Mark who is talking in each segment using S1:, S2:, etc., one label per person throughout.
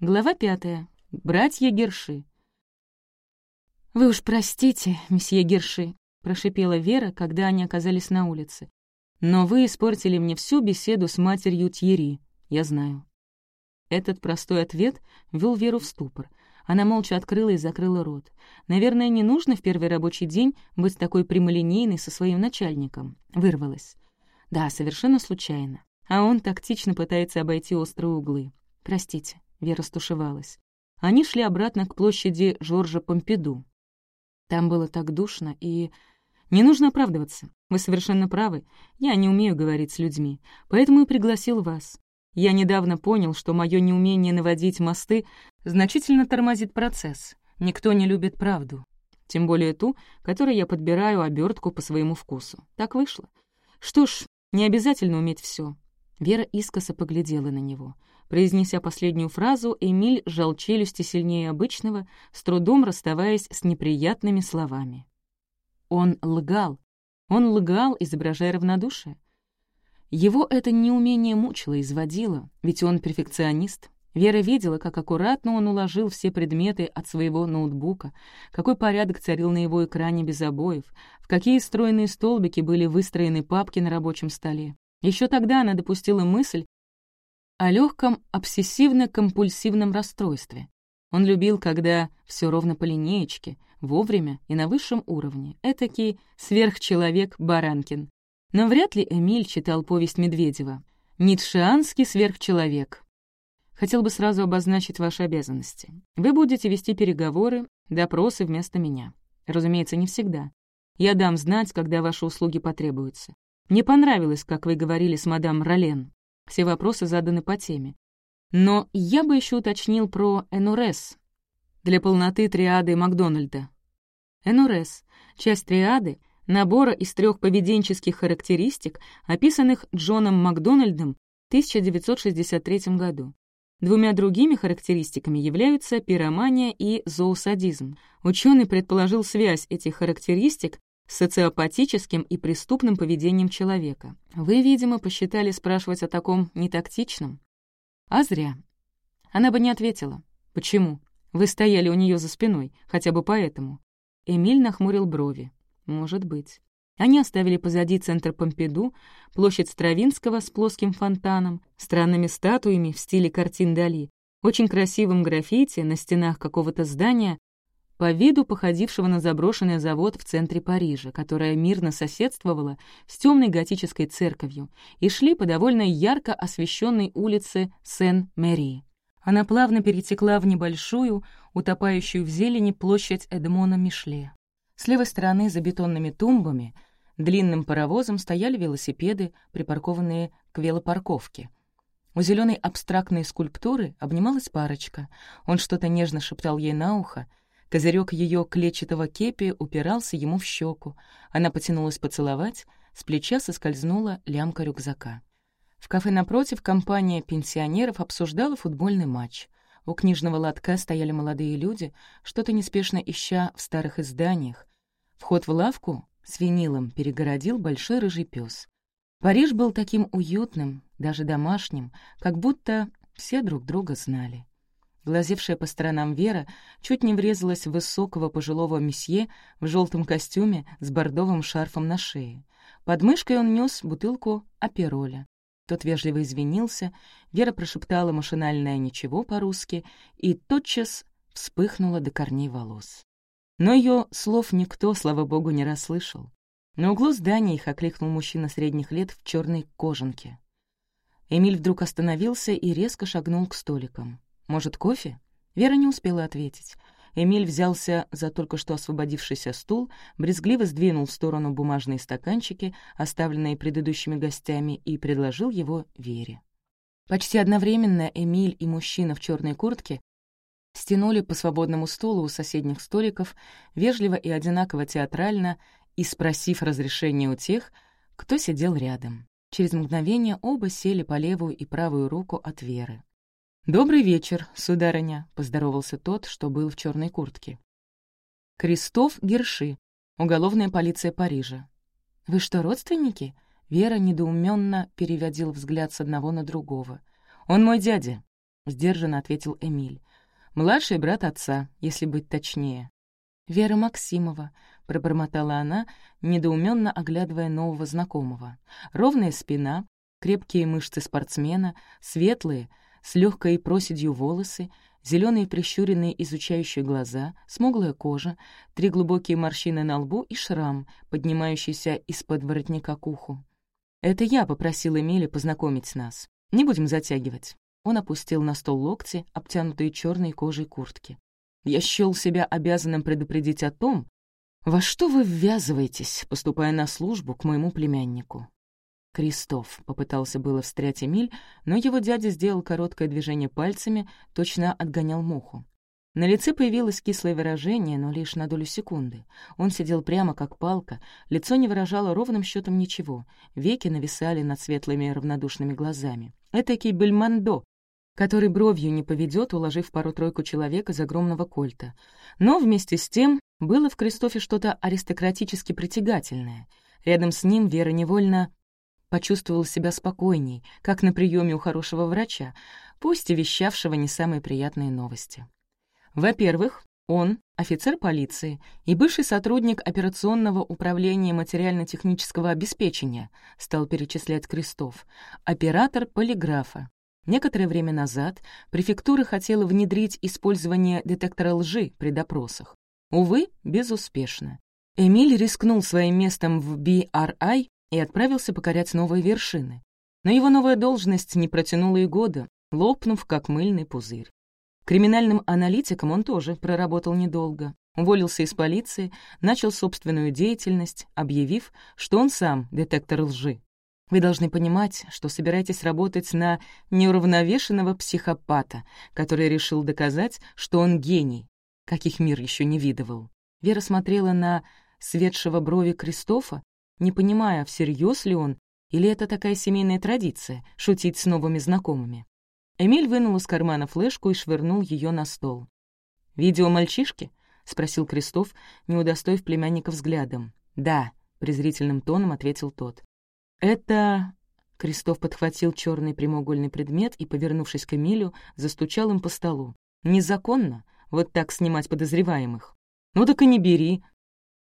S1: Глава пятая. Братья Герши. «Вы уж простите, месье Герши», — прошипела Вера, когда они оказались на улице. «Но вы испортили мне всю беседу с матерью Тьери, я знаю». Этот простой ответ ввел Веру в ступор. Она молча открыла и закрыла рот. Наверное, не нужно в первый рабочий день быть такой прямолинейной со своим начальником. Вырвалась. Да, совершенно случайно. А он тактично пытается обойти острые углы. Простите. Вера стушевалась. Они шли обратно к площади Жоржа Помпиду. Там было так душно, и... Не нужно оправдываться. Вы совершенно правы. Я не умею говорить с людьми, поэтому и пригласил вас. Я недавно понял, что мое неумение наводить мосты значительно тормозит процесс. Никто не любит правду. Тем более ту, которой я подбираю обертку по своему вкусу. Так вышло. Что ж, не обязательно уметь все. Вера искоса поглядела на него. Произнеся последнюю фразу, Эмиль сжал челюсти сильнее обычного, с трудом расставаясь с неприятными словами. Он лгал. Он лгал, изображая равнодушие. Его это неумение мучило, изводило, ведь он перфекционист. Вера видела, как аккуратно он уложил все предметы от своего ноутбука, какой порядок царил на его экране без обоев, в какие стройные столбики были выстроены папки на рабочем столе. Еще тогда она допустила мысль, о легком обсессивно-компульсивном расстройстве. Он любил, когда все ровно по линеечке, вовремя и на высшем уровне. Этакий сверхчеловек Баранкин. Но вряд ли Эмиль читал повесть Медведева. «Ницшеанский сверхчеловек». Хотел бы сразу обозначить ваши обязанности. Вы будете вести переговоры, допросы вместо меня. Разумеется, не всегда. Я дам знать, когда ваши услуги потребуются. Мне понравилось, как вы говорили с мадам Ролен. Все вопросы заданы по теме. Но я бы еще уточнил про НРС для полноты триады Макдональда. НРС — часть триады, набора из трех поведенческих характеристик, описанных Джоном Макдональдом в 1963 году. Двумя другими характеристиками являются пиромания и зоосадизм. Ученый предположил связь этих характеристик социопатическим и преступным поведением человека. Вы, видимо, посчитали спрашивать о таком нетактичном. А зря. Она бы не ответила. Почему? Вы стояли у нее за спиной, хотя бы поэтому. Эмиль нахмурил брови. Может быть. Они оставили позади центр Помпиду, площадь Стравинского с плоским фонтаном, странными статуями в стиле картин Дали, очень красивым граффити на стенах какого-то здания, по виду походившего на заброшенный завод в центре Парижа, которая мирно соседствовала с темной готической церковью, и шли по довольно ярко освещенной улице Сен-Мэри. Она плавно перетекла в небольшую, утопающую в зелени площадь Эдмона Мишле. С левой стороны за бетонными тумбами длинным паровозом стояли велосипеды, припаркованные к велопарковке. У зеленой абстрактной скульптуры обнималась парочка. Он что-то нежно шептал ей на ухо — Козырек ее клетчатого кепи упирался ему в щеку. Она потянулась поцеловать, с плеча соскользнула лямка рюкзака. В кафе напротив компания пенсионеров обсуждала футбольный матч. У книжного лотка стояли молодые люди, что-то неспешно ища в старых изданиях. Вход в лавку с винилом перегородил большой рыжий пес. Париж был таким уютным, даже домашним, как будто все друг друга знали. Глазевшая по сторонам Вера чуть не врезалась в высокого пожилого месье в желтом костюме с бордовым шарфом на шее. Под мышкой он нес бутылку апероля. Тот вежливо извинился, Вера прошептала машинальное «ничего» по-русски и тотчас вспыхнула до корней волос. Но ее слов никто, слава богу, не расслышал. На углу здания их окликнул мужчина средних лет в черной кожанке. Эмиль вдруг остановился и резко шагнул к столикам. «Может, кофе?» Вера не успела ответить. Эмиль взялся за только что освободившийся стул, брезгливо сдвинул в сторону бумажные стаканчики, оставленные предыдущими гостями, и предложил его Вере. Почти одновременно Эмиль и мужчина в черной куртке стянули по свободному стулу у соседних столиков, вежливо и одинаково театрально, и спросив разрешения у тех, кто сидел рядом. Через мгновение оба сели по левую и правую руку от Веры. «Добрый вечер, сударыня», — поздоровался тот, что был в черной куртке. «Кристоф Герши, уголовная полиция Парижа». «Вы что, родственники?» Вера недоуменно переводил взгляд с одного на другого. «Он мой дядя», — сдержанно ответил Эмиль. «Младший брат отца, если быть точнее». «Вера Максимова», — пробормотала она, недоуменно оглядывая нового знакомого. Ровная спина, крепкие мышцы спортсмена, светлые, с легкой проседью волосы, зеленые прищуренные изучающие глаза, смуглая кожа, три глубокие морщины на лбу и шрам, поднимающийся из-под воротника к уху. «Это я попросил Эмили познакомить нас. Не будем затягивать». Он опустил на стол локти, обтянутые черной кожей куртки. «Я счёл себя обязанным предупредить о том, во что вы ввязываетесь, поступая на службу к моему племяннику. Крестов попытался было встрять Эмиль, но его дядя сделал короткое движение пальцами, точно отгонял муху. На лице появилось кислое выражение, но лишь на долю секунды. Он сидел прямо как палка, лицо не выражало ровным счетом ничего, веки нависали над светлыми равнодушными глазами. Этакий бельмондо, который бровью не поведет, уложив пару-тройку человек из огромного кольта. Но вместе с тем было в Кристофе что-то аристократически притягательное. Рядом с ним Вера невольно почувствовал себя спокойней, как на приеме у хорошего врача, пусть и вещавшего не самые приятные новости. Во-первых, он — офицер полиции и бывший сотрудник операционного управления материально-технического обеспечения, стал перечислять Крестов, оператор полиграфа. Некоторое время назад префектура хотела внедрить использование детектора лжи при допросах. Увы, безуспешно. Эмиль рискнул своим местом в BRI и отправился покорять новые вершины. Но его новая должность не протянула и года, лопнув, как мыльный пузырь. Криминальным аналитиком он тоже проработал недолго. Уволился из полиции, начал собственную деятельность, объявив, что он сам детектор лжи. Вы должны понимать, что собираетесь работать на неуравновешенного психопата, который решил доказать, что он гений, каких мир еще не видывал. Вера смотрела на светшего брови Кристофа не понимая, всерьез ли он, или это такая семейная традиция — шутить с новыми знакомыми. Эмиль вынул из кармана флешку и швырнул ее на стол. «Видео мальчишки?» — спросил Крестов, не удостоив племянника взглядом. «Да», — презрительным тоном ответил тот. «Это...» — Крестов подхватил черный прямоугольный предмет и, повернувшись к Эмилю, застучал им по столу. «Незаконно вот так снимать подозреваемых. Ну так и не бери».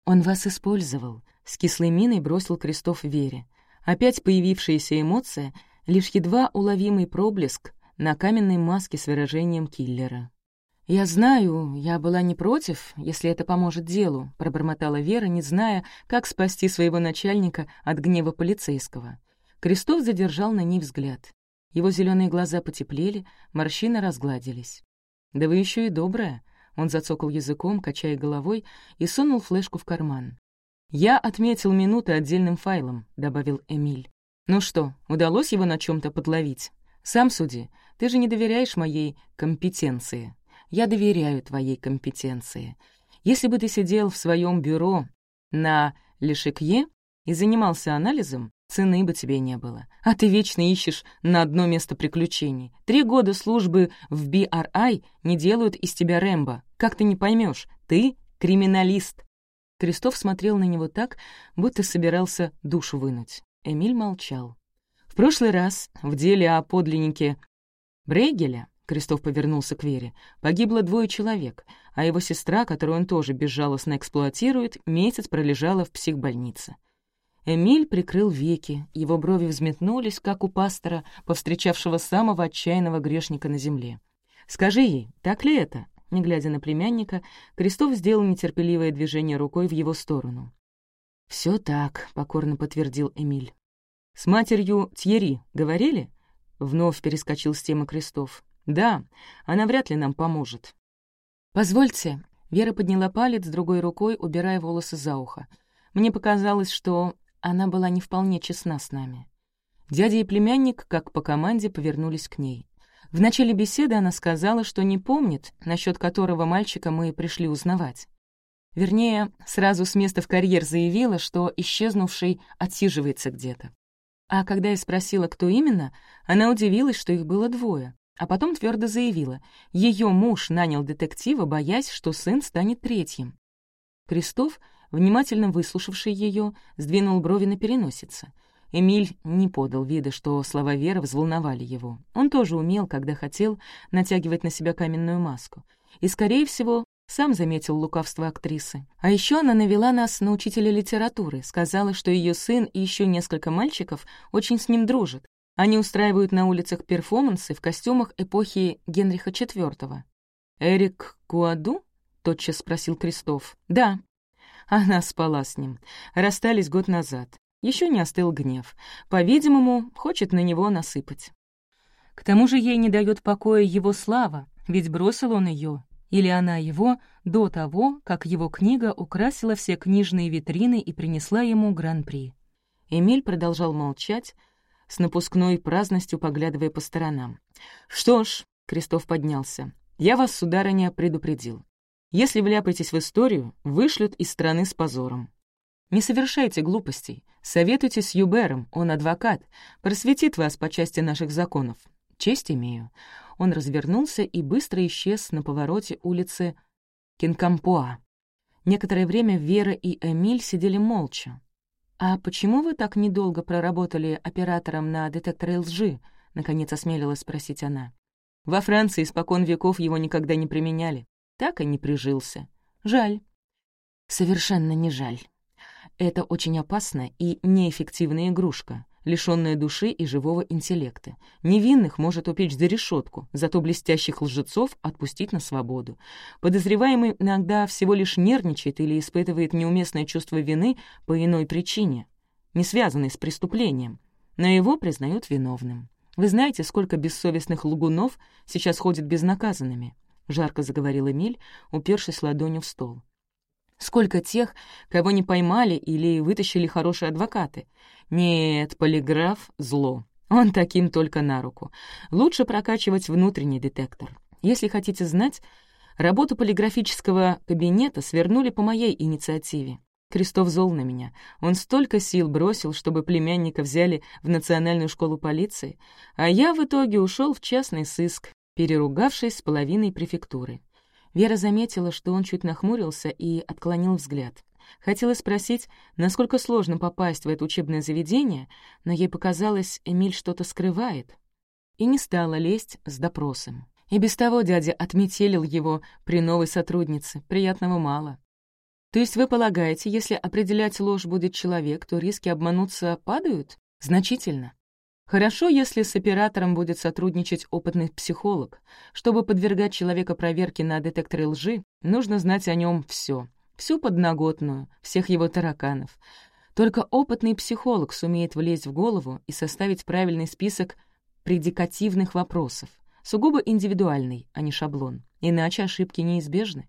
S1: «Он вас использовал», с кислой миной бросил Крестов Вере. Опять появившаяся эмоция — лишь едва уловимый проблеск на каменной маске с выражением киллера. «Я знаю, я была не против, если это поможет делу», — пробормотала Вера, не зная, как спасти своего начальника от гнева полицейского. Крестов задержал на ней взгляд. Его зеленые глаза потеплели, морщины разгладились. «Да вы еще и добрая», — он зацокал языком, качая головой, и сунул флешку в карман. «Я отметил минуты отдельным файлом», — добавил Эмиль. «Ну что, удалось его на чем то подловить? Сам суди, ты же не доверяешь моей компетенции. Я доверяю твоей компетенции. Если бы ты сидел в своем бюро на Лешекье и занимался анализом, цены бы тебе не было. А ты вечно ищешь на одно место приключений. Три года службы в BRI не делают из тебя Рэмбо. Как ты не поймешь? Ты криминалист. Крестов смотрел на него так, будто собирался душу вынуть. Эмиль молчал. В прошлый раз в деле о подлиннике Брейгеля Крестов повернулся к Вере. Погибло двое человек, а его сестра, которую он тоже безжалостно эксплуатирует, месяц пролежала в психбольнице. Эмиль прикрыл веки, его брови взметнулись, как у пастора, повстречавшего самого отчаянного грешника на земле. «Скажи ей, так ли это?» Не глядя на племянника, Крестов сделал нетерпеливое движение рукой в его сторону. Все так», — покорно подтвердил Эмиль. «С матерью Тьери говорили?» Вновь перескочил с темы Крестов. «Да, она вряд ли нам поможет». «Позвольте». Вера подняла палец другой рукой, убирая волосы за ухо. Мне показалось, что она была не вполне честна с нами. Дядя и племянник, как по команде, повернулись к ней. В начале беседы она сказала, что не помнит, насчет которого мальчика мы пришли узнавать. Вернее, сразу с места в карьер заявила, что исчезнувший отсиживается где-то. А когда я спросила, кто именно, она удивилась, что их было двое, а потом твердо заявила, ее муж нанял детектива, боясь, что сын станет третьим. Крестов внимательно выслушавший ее, сдвинул брови на переносице. Эмиль не подал вида, что слова Веры взволновали его. Он тоже умел, когда хотел, натягивать на себя каменную маску. И, скорее всего, сам заметил лукавство актрисы. А еще она навела нас на учителя литературы, сказала, что ее сын и еще несколько мальчиков очень с ним дружат. Они устраивают на улицах перформансы в костюмах эпохи Генриха IV. «Эрик Куаду?» — тотчас спросил Крестов. «Да». Она спала с ним. Расстались год назад. Еще не остыл гнев. По-видимому, хочет на него насыпать. К тому же ей не дает покоя его слава, ведь бросил он ее или она его до того, как его книга украсила все книжные витрины и принесла ему гран-при. Эмиль продолжал молчать, с напускной праздностью поглядывая по сторонам. «Что ж», — Крестов поднялся, — «я вас, сударыня, предупредил. Если вляпаетесь в историю, вышлют из страны с позором. Не совершайте глупостей, советуйтесь с Юбером, он адвокат, просветит вас по части наших законов. Честь имею. Он развернулся и быстро исчез на повороте улицы Кинкампуа. Некоторое время Вера и Эмиль сидели молча. «А почему вы так недолго проработали оператором на детекторе лжи?» — наконец осмелилась спросить она. «Во Франции испокон веков его никогда не применяли. Так и не прижился. Жаль». «Совершенно не жаль. Это очень опасная и неэффективная игрушка лишённая души и живого интеллекта. Невинных может упечь за решетку, зато блестящих лжецов отпустить на свободу. Подозреваемый иногда всего лишь нервничает или испытывает неуместное чувство вины по иной причине, не связанной с преступлением, но его признают виновным. Вы знаете, сколько бессовестных лгунов сейчас ходят безнаказанными? Жарко заговорил Эмиль, упершись ладонью в стол. Сколько тех, кого не поймали или вытащили хорошие адвокаты. Нет, полиграф — зло. Он таким только на руку. Лучше прокачивать внутренний детектор. Если хотите знать, работу полиграфического кабинета свернули по моей инициативе. Крестов зол на меня. Он столько сил бросил, чтобы племянника взяли в Национальную школу полиции, а я в итоге ушел в частный сыск, переругавшись с половиной префектуры. Вера заметила, что он чуть нахмурился и отклонил взгляд. Хотела спросить, насколько сложно попасть в это учебное заведение, но ей показалось, Эмиль что-то скрывает. И не стала лезть с допросом. И без того дядя отметелил его при новой сотруднице, приятного мало. То есть вы полагаете, если определять ложь будет человек, то риски обмануться падают? Значительно. Хорошо, если с оператором будет сотрудничать опытный психолог. Чтобы подвергать человека проверке на детекторы лжи, нужно знать о нем все, всю подноготную, всех его тараканов. Только опытный психолог сумеет влезть в голову и составить правильный список предикативных вопросов, сугубо индивидуальный, а не шаблон, иначе ошибки неизбежны.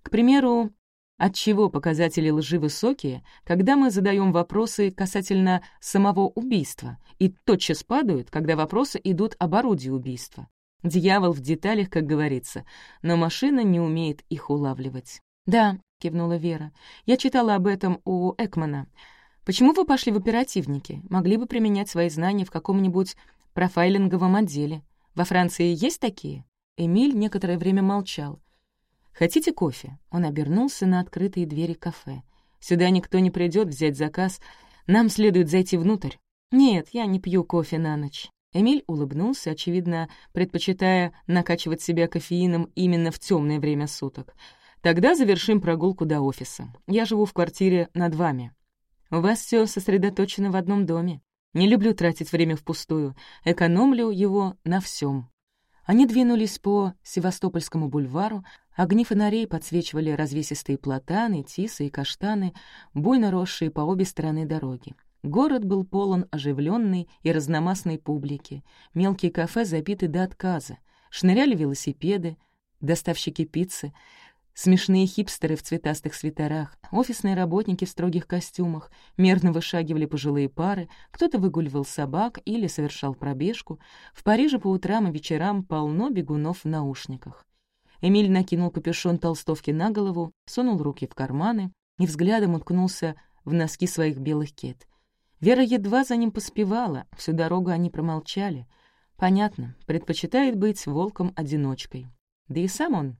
S1: К примеру, Отчего показатели лжи высокие, когда мы задаем вопросы касательно самого убийства, и тотчас падают, когда вопросы идут об орудии убийства? Дьявол в деталях, как говорится, но машина не умеет их улавливать. «Да», — кивнула Вера, — «я читала об этом у Экмана. Почему вы пошли в оперативники? Могли бы применять свои знания в каком-нибудь профайлинговом отделе. Во Франции есть такие?» Эмиль некоторое время молчал. «Хотите кофе?» Он обернулся на открытые двери кафе. «Сюда никто не придет взять заказ. Нам следует зайти внутрь». «Нет, я не пью кофе на ночь». Эмиль улыбнулся, очевидно, предпочитая накачивать себя кофеином именно в темное время суток. «Тогда завершим прогулку до офиса. Я живу в квартире над вами. У вас все сосредоточено в одном доме. Не люблю тратить время впустую, экономлю его на всем. Они двинулись по Севастопольскому бульвару, огни фонарей подсвечивали развесистые платаны, тисы и каштаны, буйно росшие по обе стороны дороги. Город был полон оживленной и разномастной публики. Мелкие кафе забиты до отказа. Шныряли велосипеды, доставщики пиццы — Смешные хипстеры в цветастых свитерах, офисные работники в строгих костюмах, мерно вышагивали пожилые пары, кто-то выгуливал собак или совершал пробежку. В Париже по утрам и вечерам полно бегунов в наушниках. Эмиль накинул капюшон толстовки на голову, сунул руки в карманы и взглядом уткнулся в носки своих белых кет. Вера едва за ним поспевала, всю дорогу они промолчали. Понятно, предпочитает быть волком-одиночкой. Да и сам он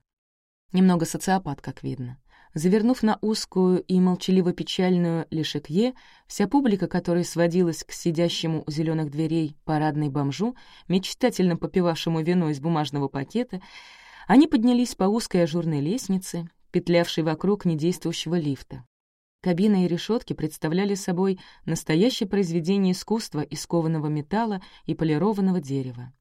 S1: Немного социопат, как видно. Завернув на узкую и молчаливо-печальную лишекье, вся публика, которая сводилась к сидящему у зеленых дверей парадной бомжу, мечтательно попивавшему вино из бумажного пакета, они поднялись по узкой ажурной лестнице, петлявшей вокруг недействующего лифта. Кабина и решетки представляли собой настоящее произведение искусства из кованого металла и полированного дерева.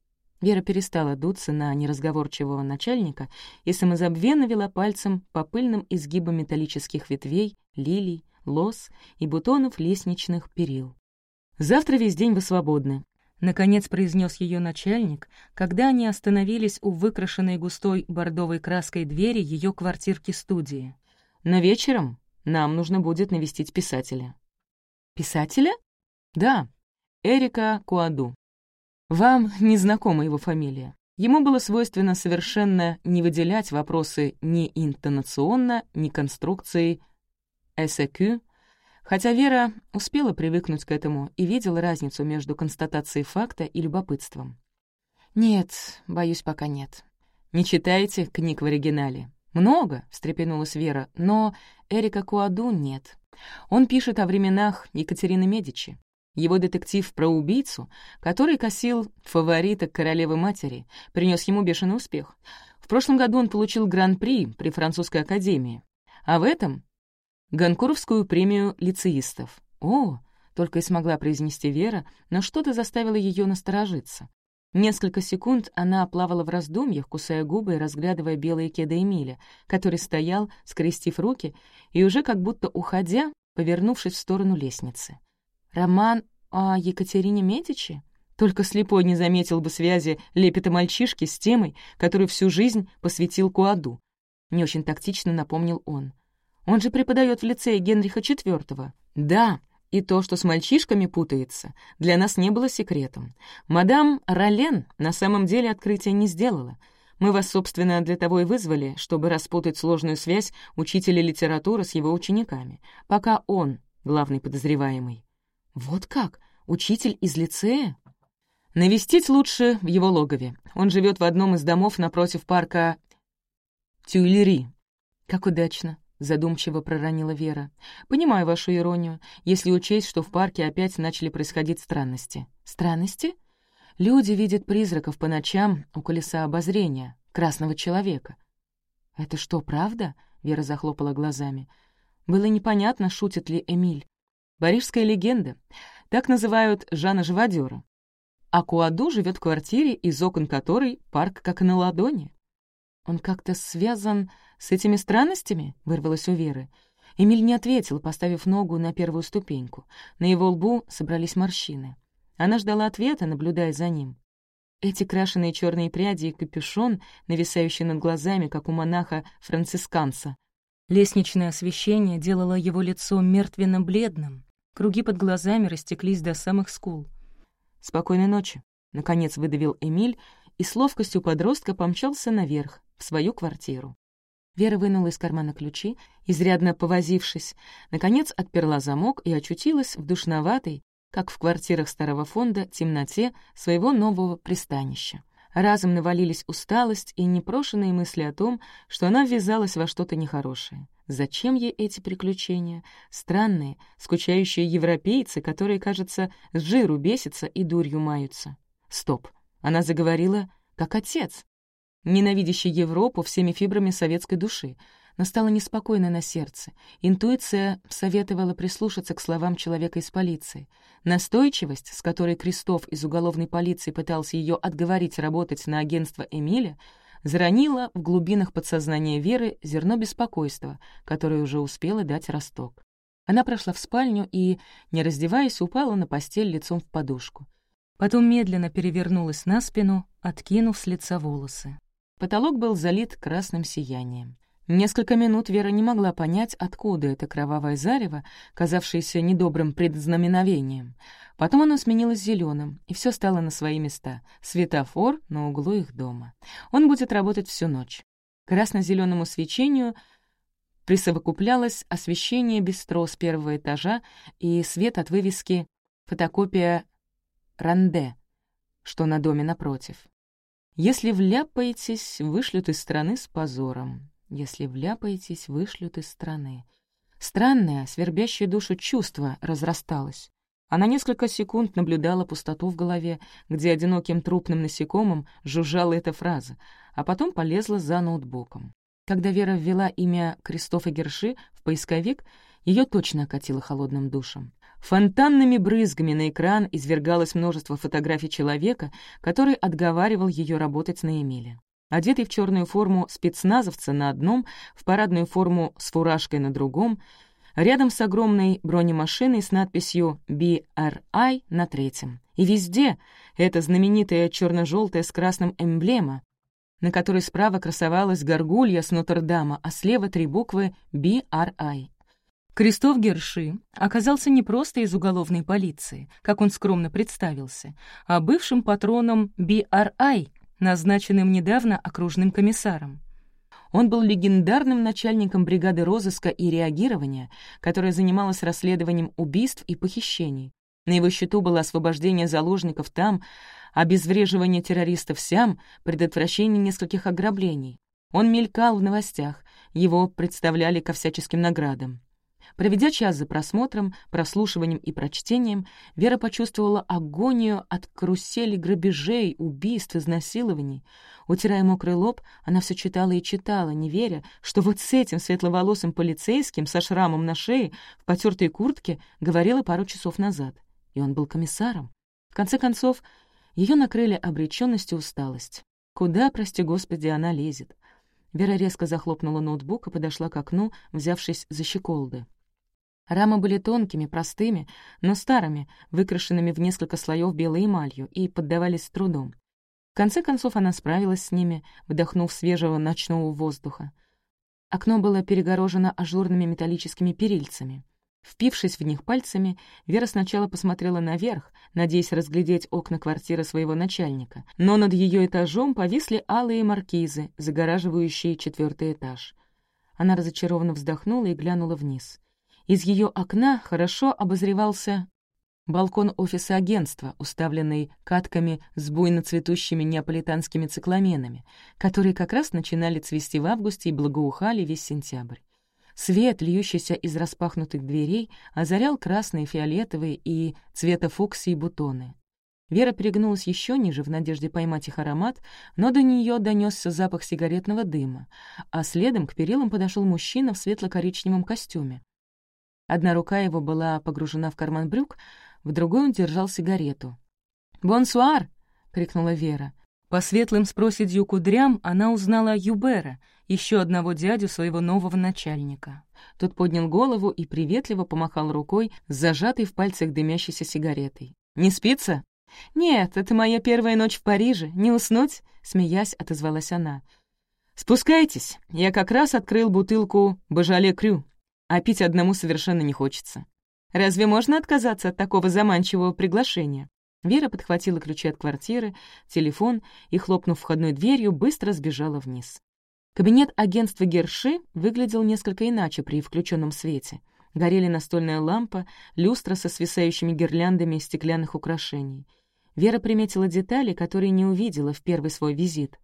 S1: Вера перестала дуться на неразговорчивого начальника и самозабвенно вела пальцем по пыльным изгибам металлических ветвей, лилий, лос и бутонов лестничных перил. «Завтра весь день вы свободны», — наконец произнес ее начальник, когда они остановились у выкрашенной густой бордовой краской двери ее квартирки-студии. «Но вечером нам нужно будет навестить писателя». «Писателя?» «Да, Эрика Куаду. Вам не знакома его фамилия. Ему было свойственно совершенно не выделять вопросы ни интонационно, ни конструкцией «SQ», хотя Вера успела привыкнуть к этому и видела разницу между констатацией факта и любопытством. «Нет, боюсь, пока нет. Не читаете книг в оригинале?» «Много», — встрепенулась Вера, — «но Эрика Куаду нет. Он пишет о временах Екатерины Медичи. Его детектив про убийцу, который косил фаворита королевы-матери, принес ему бешеный успех. В прошлом году он получил гран-при при французской академии, а в этом — Ганкуровскую премию лицеистов. «О!» — только и смогла произнести Вера, но что-то заставило ее насторожиться. Несколько секунд она плавала в раздумьях, кусая губы и разглядывая белые кеды Эмиля, который стоял, скрестив руки, и уже как будто уходя, повернувшись в сторону лестницы. Роман о Екатерине Медичи? Только слепой не заметил бы связи лепета мальчишки с темой, которую всю жизнь посвятил Куаду. Не очень тактично напомнил он. Он же преподает в лицее Генриха IV. Да, и то, что с мальчишками путается, для нас не было секретом. Мадам Ролен на самом деле открытия не сделала. Мы вас, собственно, для того и вызвали, чтобы распутать сложную связь учителя литературы с его учениками, пока он главный подозреваемый. «Вот как? Учитель из лицея?» «Навестить лучше в его логове. Он живет в одном из домов напротив парка Тюильри». «Как удачно», — задумчиво проронила Вера. «Понимаю вашу иронию, если учесть, что в парке опять начали происходить странности». «Странности?» «Люди видят призраков по ночам у колеса обозрения, красного человека». «Это что, правда?» — Вера захлопала глазами. Было непонятно, шутит ли Эмиль. Парижская легенда. Так называют Жана Живодера. А Куаду живет в квартире, из окон которой парк как на ладони. «Он как-то связан с этими странностями?» — вырвалось у Веры. Эмиль не ответил, поставив ногу на первую ступеньку. На его лбу собрались морщины. Она ждала ответа, наблюдая за ним. Эти крашеные черные пряди и капюшон, нависающий над глазами, как у монаха-францисканца. Лестничное освещение делало его лицо мертвенно-бледным, Круги под глазами растеклись до самых скул. «Спокойной ночи», — наконец выдавил Эмиль и с ловкостью подростка помчался наверх, в свою квартиру. Вера вынула из кармана ключи, изрядно повозившись, наконец отперла замок и очутилась в душноватой, как в квартирах старого фонда, темноте своего нового пристанища. Разом навалились усталость и непрошенные мысли о том, что она ввязалась во что-то нехорошее. Зачем ей эти приключения? Странные, скучающие европейцы, которые, кажется, с жиру бесятся и дурью маются. Стоп, она заговорила как отец, ненавидящий Европу всеми фибрами советской души. Но стало неспокойно на сердце. Интуиция советовала прислушаться к словам человека из полиции. Настойчивость, с которой Крестов из уголовной полиции пытался ее отговорить работать на агентство Эмиля, заронила в глубинах подсознания Веры зерно беспокойства, которое уже успело дать росток. Она прошла в спальню и, не раздеваясь, упала на постель лицом в подушку. Потом медленно перевернулась на спину, откинув с лица волосы. Потолок был залит красным сиянием. Несколько минут Вера не могла понять, откуда это кровавое зарево, казавшееся недобрым предзнаменовением. Потом оно сменилось зеленым, и все стало на свои места. Светофор на углу их дома. Он будет работать всю ночь. Красно-зеленому свечению присовокуплялось освещение бистро с первого этажа и свет от вывески «Фотокопия Ранде», что на доме напротив. «Если вляпаетесь, вышлют из страны с позором». Если вляпаетесь, вышлют из страны. Странное, свербящее душу чувство разрасталось. Она несколько секунд наблюдала пустоту в голове, где одиноким трупным насекомым жужжала эта фраза, а потом полезла за ноутбуком. Когда Вера ввела имя Кристофа Герши в поисковик, ее точно окатило холодным душем. Фонтанными брызгами на экран извергалось множество фотографий человека, который отговаривал ее работать на Эмиле. Одетый в черную форму спецназовца на одном, в парадную форму с фуражкой на другом, рядом с огромной бронемашиной с надписью BRI на третьем. И везде эта знаменитая черно-желтая с красным эмблема, на которой справа красовалась горгулья с Нотр-Дама, а слева три буквы BRI. Кристоф Герши оказался не просто из уголовной полиции, как он скромно представился, а бывшим патроном BRI, назначенным недавно окружным комиссаром. Он был легендарным начальником бригады розыска и реагирования, которая занималась расследованием убийств и похищений. На его счету было освобождение заложников там, обезвреживание террористов сям, предотвращение нескольких ограблений. Он мелькал в новостях, его представляли ко всяческим наградам. Проведя час за просмотром, прослушиванием и прочтением, Вера почувствовала агонию от карусели грабежей, убийств, изнасилований. Утирая мокрый лоб, она все читала и читала, не веря, что вот с этим светловолосым полицейским со шрамом на шее в потертой куртке говорила пару часов назад. И он был комиссаром. В конце концов, ее накрыли обреченность и усталость. Куда, прости господи, она лезет? Вера резко захлопнула ноутбук и подошла к окну, взявшись за щеколды. Рамы были тонкими, простыми, но старыми, выкрашенными в несколько слоев белой эмалью, и поддавались с трудом. В конце концов она справилась с ними, вдохнув свежего ночного воздуха. Окно было перегорожено ажурными металлическими перильцами. Впившись в них пальцами, Вера сначала посмотрела наверх, надеясь разглядеть окна квартиры своего начальника, но над ее этажом повисли алые маркизы, загораживающие четвертый этаж. Она разочарованно вздохнула и глянула вниз. Из ее окна хорошо обозревался балкон офиса агентства, уставленный катками с буйно цветущими неаполитанскими цикламенами, которые как раз начинали цвести в августе и благоухали весь сентябрь. Свет, льющийся из распахнутых дверей, озарял красные, фиолетовые и цвета фуксии бутоны. Вера перегнулась еще ниже в надежде поймать их аромат, но до нее донесся запах сигаретного дыма, а следом к перилам подошел мужчина в светло-коричневом костюме. Одна рука его была погружена в карман брюк, в другой он держал сигарету. «Бонсуар!» — крикнула Вера. По светлым с проседью кудрям она узнала Юбера, еще одного дядю своего нового начальника. Тот поднял голову и приветливо помахал рукой с зажатой в пальцах дымящейся сигаретой. «Не спится?» «Нет, это моя первая ночь в Париже. Не уснуть?» — смеясь, отозвалась она. «Спускайтесь. Я как раз открыл бутылку «Божале Крю» а пить одному совершенно не хочется. Разве можно отказаться от такого заманчивого приглашения? Вера подхватила ключи от квартиры, телефон и, хлопнув входной дверью, быстро сбежала вниз. Кабинет агентства Герши выглядел несколько иначе при включенном свете. Горели настольная лампа, люстра со свисающими гирляндами стеклянных украшений. Вера приметила детали, которые не увидела в первый свой визит.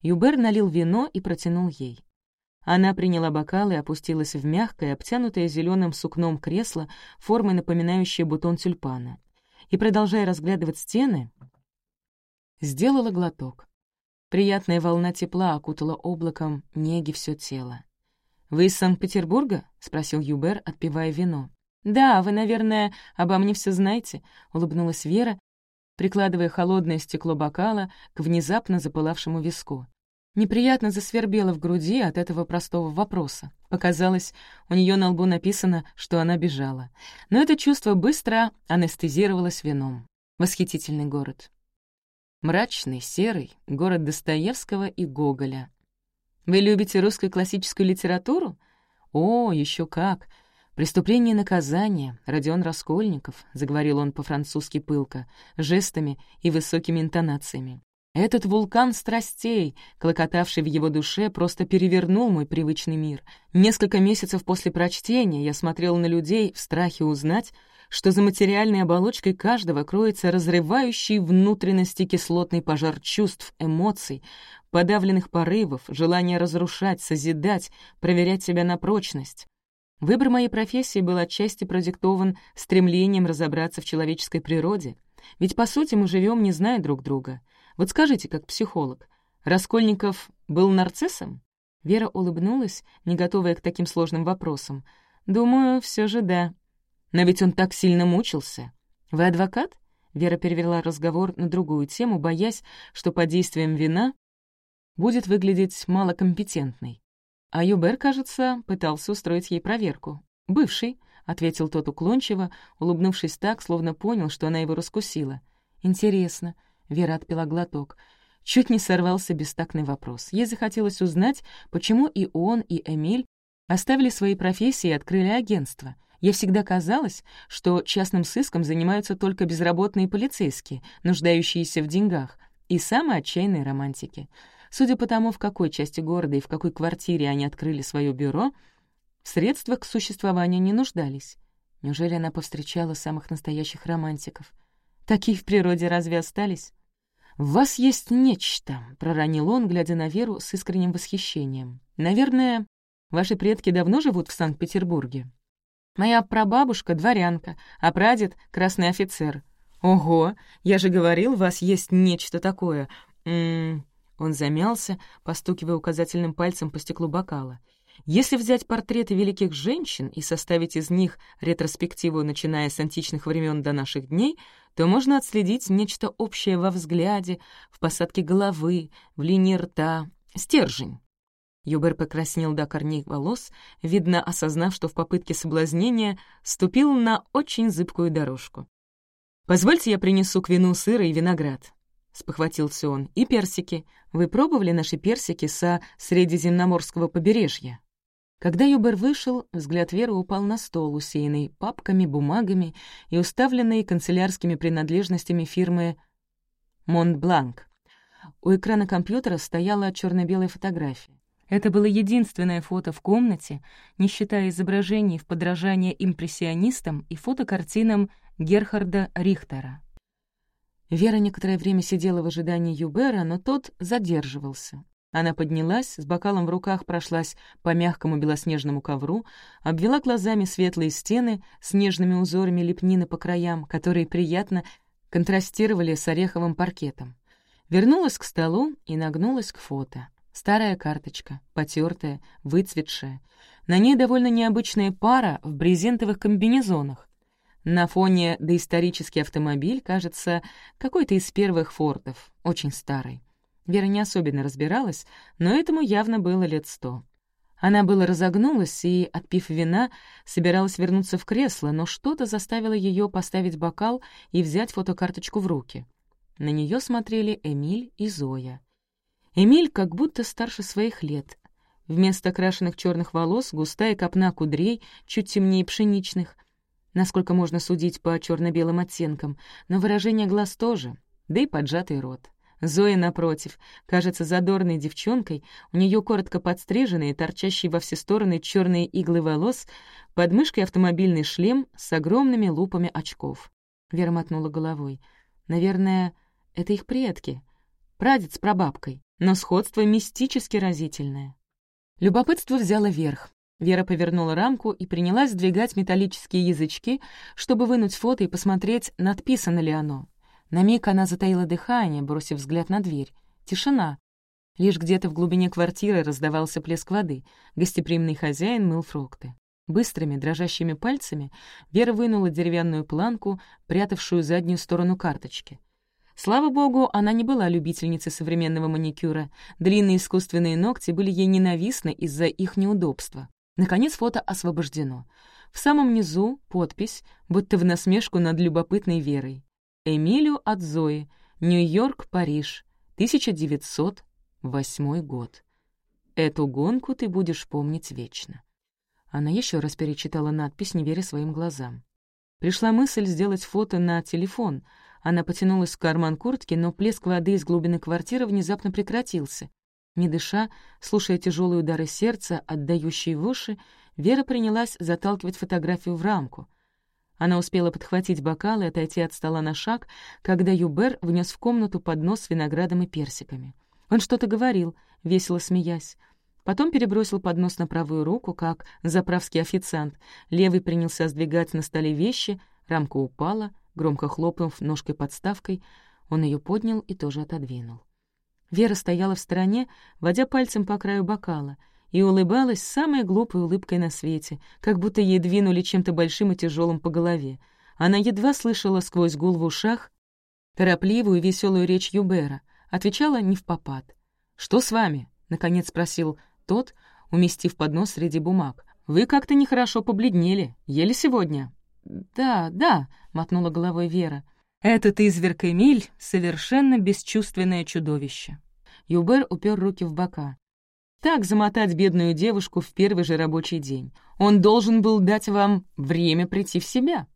S1: Юбер налил вино и протянул ей. Она приняла бокал и опустилась в мягкое, обтянутое зеленым сукном кресло, формой напоминающее бутон тюльпана. И, продолжая разглядывать стены, сделала глоток. Приятная волна тепла окутала облаком неги все тело. «Вы из Санкт-Петербурга?» — спросил Юбер, отпивая вино. «Да, вы, наверное, обо мне все знаете», — улыбнулась Вера, прикладывая холодное стекло бокала к внезапно запылавшему виску. Неприятно засвербело в груди от этого простого вопроса. Показалось, у нее на лбу написано, что она бежала. Но это чувство быстро анестезировалось вином. Восхитительный город. Мрачный, серый, город Достоевского и Гоголя. Вы любите русскую классическую литературу? О, еще как! «Преступление и наказание», Родион Раскольников, — заговорил он по-французски пылко, жестами и высокими интонациями. Этот вулкан страстей, клокотавший в его душе, просто перевернул мой привычный мир. Несколько месяцев после прочтения я смотрел на людей в страхе узнать, что за материальной оболочкой каждого кроется разрывающий внутренности кислотный пожар чувств, эмоций, подавленных порывов, желание разрушать, созидать, проверять себя на прочность. Выбор моей профессии был отчасти продиктован стремлением разобраться в человеческой природе. Ведь, по сути, мы живем, не зная друг друга. Вот скажите, как психолог, Раскольников был нарциссом? Вера улыбнулась, не готовая к таким сложным вопросам. «Думаю, все же да. Но ведь он так сильно мучился. Вы адвокат?» Вера перевела разговор на другую тему, боясь, что под действием вина будет выглядеть малокомпетентной. А Юбер, кажется, пытался устроить ей проверку. «Бывший», — ответил тот уклончиво, улыбнувшись так, словно понял, что она его раскусила. «Интересно», — Вера отпила глоток, — Чуть не сорвался бестактный вопрос. Ей захотелось узнать, почему и он, и Эмиль оставили свои профессии и открыли агентство. Ей всегда казалось, что частным сыском занимаются только безработные полицейские, нуждающиеся в деньгах, и самые отчаянные романтики. Судя по тому, в какой части города и в какой квартире они открыли свое бюро, в средствах к существованию не нуждались. Неужели она повстречала самых настоящих романтиков? Такие в природе разве остались? «В вас есть нечто», — проронил он, глядя на Веру с искренним восхищением. «Наверное, ваши предки давно живут в Санкт-Петербурге?» «Моя прабабушка — дворянка, а прадед — красный офицер». «Ого! Я же говорил, у вас есть нечто такое. М -м -м. Он замялся, постукивая указательным пальцем по стеклу бокала. Если взять портреты великих женщин и составить из них ретроспективу, начиная с античных времен до наших дней, то можно отследить нечто общее во взгляде, в посадке головы, в линии рта, стержень. Юбер покраснел до корней волос, видно, осознав, что в попытке соблазнения ступил на очень зыбкую дорожку. «Позвольте я принесу к вину сыра и виноград», — спохватился он, — «и персики. Вы пробовали наши персики со Средиземноморского побережья?» Когда Юбер вышел, взгляд Веры упал на стол, усеянный папками, бумагами и уставленный канцелярскими принадлежностями фирмы «Монтбланк». У экрана компьютера стояла черно белая фотография. Это было единственное фото в комнате, не считая изображений в подражание импрессионистам и фотокартинам Герхарда Рихтера. Вера некоторое время сидела в ожидании Юбера, но тот задерживался. Она поднялась, с бокалом в руках прошлась по мягкому белоснежному ковру, обвела глазами светлые стены с нежными узорами лепнины по краям, которые приятно контрастировали с ореховым паркетом. Вернулась к столу и нагнулась к фото. Старая карточка, потертая, выцветшая. На ней довольно необычная пара в брезентовых комбинезонах. На фоне доисторический автомобиль, кажется, какой-то из первых фортов, очень старый. Вера не особенно разбиралась, но этому явно было лет сто. Она было разогнулась и, отпив вина, собиралась вернуться в кресло, но что-то заставило ее поставить бокал и взять фотокарточку в руки. На нее смотрели Эмиль и Зоя. Эмиль как будто старше своих лет. Вместо крашенных черных волос густая копна кудрей, чуть темнее пшеничных, насколько можно судить по черно белым оттенкам, но выражение глаз тоже, да и поджатый рот. Зоя, напротив, кажется задорной девчонкой, у нее коротко подстриженные, торчащие во все стороны черные иглы волос, под мышкой автомобильный шлем с огромными лупами очков. Вера мотнула головой. «Наверное, это их предки. Прадед с прабабкой, но сходство мистически разительное». Любопытство взяло верх. Вера повернула рамку и принялась сдвигать металлические язычки, чтобы вынуть фото и посмотреть, надписано ли оно. На миг она затаила дыхание, бросив взгляд на дверь. Тишина. Лишь где-то в глубине квартиры раздавался плеск воды. Гостеприимный хозяин мыл фрукты. Быстрыми, дрожащими пальцами Вера вынула деревянную планку, прятавшую заднюю сторону карточки. Слава богу, она не была любительницей современного маникюра. Длинные искусственные ногти были ей ненавистны из-за их неудобства. Наконец фото освобождено. В самом низу подпись, будто в насмешку над любопытной Верой. Эмилю от Зои, Нью-Йорк, Париж, 1908 год. Эту гонку ты будешь помнить вечно. Она еще раз перечитала надпись, не веря своим глазам. Пришла мысль сделать фото на телефон. Она потянулась в карман куртки, но плеск воды из глубины квартиры внезапно прекратился. Не дыша, слушая тяжелые удары сердца, отдающие в уши, Вера принялась заталкивать фотографию в рамку — Она успела подхватить бокал и отойти от стола на шаг, когда Юбер внес в комнату поднос с виноградом и персиками. Он что-то говорил, весело смеясь. Потом перебросил поднос на правую руку, как заправский официант. Левый принялся сдвигать на столе вещи, рамка упала, громко хлопнув ножкой-подставкой. Он ее поднял и тоже отодвинул. Вера стояла в стороне, водя пальцем по краю бокала, и улыбалась самой глупой улыбкой на свете, как будто ей двинули чем-то большим и тяжелым по голове. Она едва слышала сквозь гул в ушах торопливую и веселую речь Юбера, отвечала не в попад. «Что с вами?» — наконец спросил тот, уместив поднос среди бумаг. «Вы как-то нехорошо побледнели. Ели сегодня?» «Да, да», — мотнула головой Вера. «Этот изверг Эмиль — совершенно бесчувственное чудовище». Юбер упер руки в бока. Так замотать бедную девушку в первый же рабочий день. Он должен был дать вам время прийти в себя.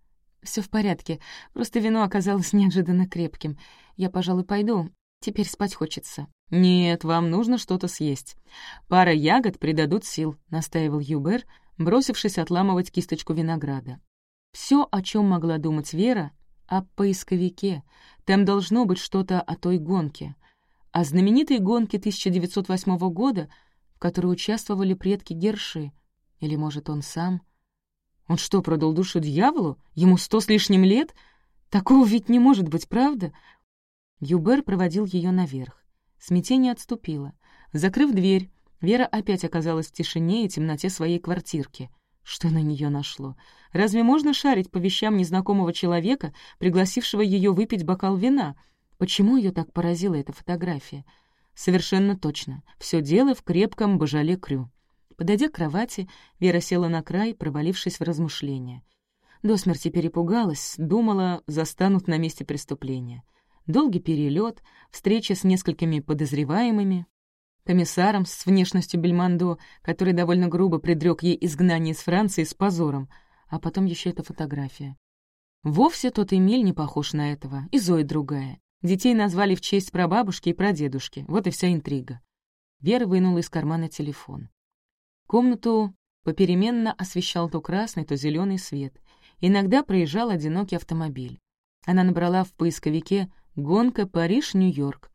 S1: Все в порядке, просто вино оказалось неожиданно крепким. Я, пожалуй, пойду. Теперь спать хочется. «Нет, вам нужно что-то съесть. Пара ягод придадут сил», — настаивал Юбер, бросившись отламывать кисточку винограда. Все, о чем могла думать Вера, о поисковике. Там должно быть что-то о той гонке. О знаменитой гонке 1908 года, в которой участвовали предки Герши. Или, может, он сам? Он что, продал душу дьяволу? Ему сто с лишним лет? Такого ведь не может быть, правда? Юбер проводил ее наверх. Смятение отступило. Закрыв дверь, Вера опять оказалась в тишине и темноте своей квартирки — что на нее нашло? Разве можно шарить по вещам незнакомого человека, пригласившего ее выпить бокал вина? Почему ее так поразила эта фотография? Совершенно точно. Все дело в крепком божале Крю. Подойдя к кровати, Вера села на край, провалившись в размышления. До смерти перепугалась, думала, застанут на месте преступления. Долгий перелет, встреча с несколькими подозреваемыми, комиссаром с внешностью Бельмондо, который довольно грубо предрек ей изгнание из Франции с позором, а потом еще эта фотография. Вовсе тот Эмиль не похож на этого, и Зоя другая. Детей назвали в честь прабабушки и прадедушки, вот и вся интрига. Вера вынула из кармана телефон. Комнату попеременно освещал то красный, то зеленый свет. Иногда проезжал одинокий автомобиль. Она набрала в поисковике «Гонка Париж-Нью-Йорк»,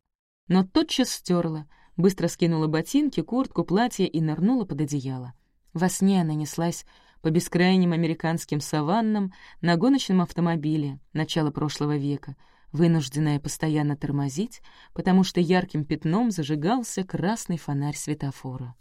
S1: но тотчас стерла — быстро скинула ботинки, куртку, платье и нырнула под одеяло. Во сне она неслась по бескрайним американским саваннам на гоночном автомобиле начала прошлого века, вынужденная постоянно тормозить, потому что ярким пятном зажигался красный фонарь светофора.